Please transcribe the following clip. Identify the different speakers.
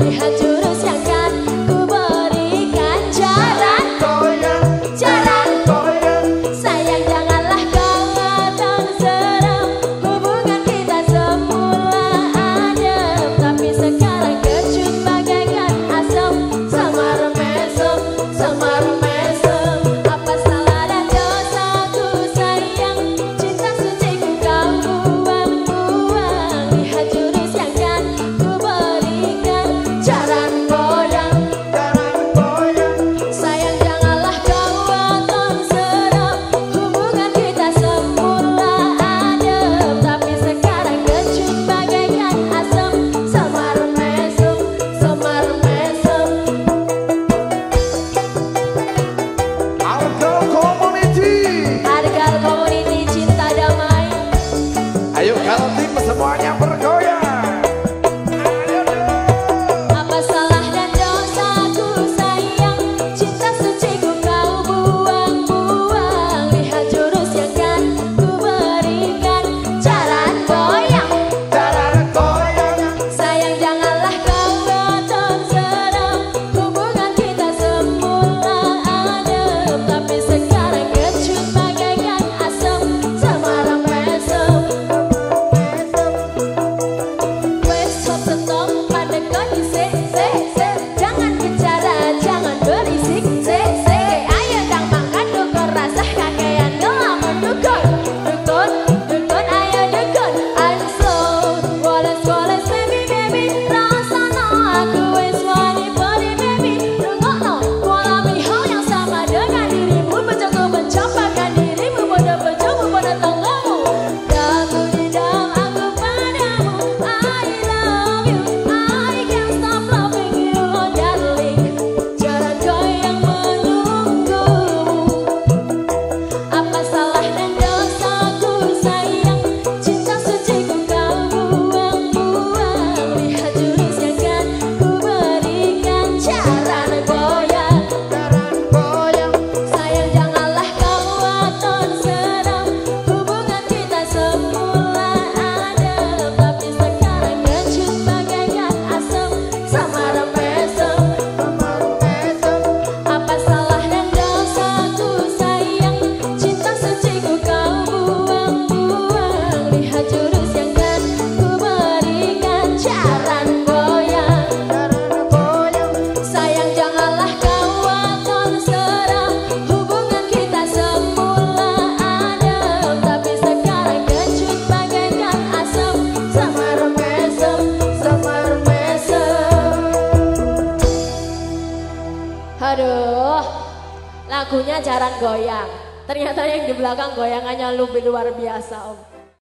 Speaker 1: we had
Speaker 2: to lagunya jarang goyang. Ternyata yang di belakang goyangannya lebih luar biasa, Om.